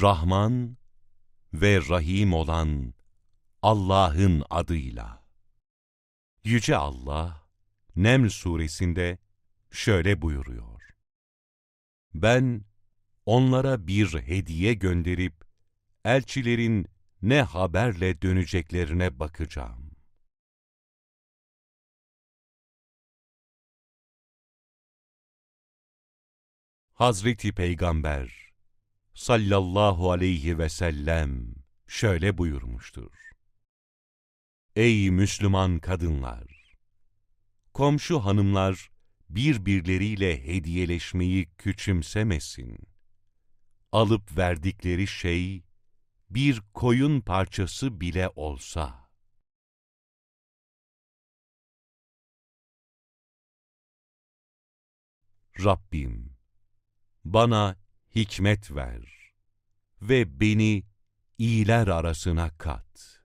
Rahman ve Rahim olan Allah'ın adıyla. Yüce Allah, Neml suresinde şöyle buyuruyor. Ben onlara bir hediye gönderip, elçilerin ne haberle döneceklerine bakacağım. Hazreti Peygamber sallallahu aleyhi ve sellem şöyle buyurmuştur. Ey Müslüman kadınlar! Komşu hanımlar birbirleriyle hediyeleşmeyi küçümsemesin. Alıp verdikleri şey bir koyun parçası bile olsa. Rabbim, bana hikmet ver ve beni iyiler arasına kat.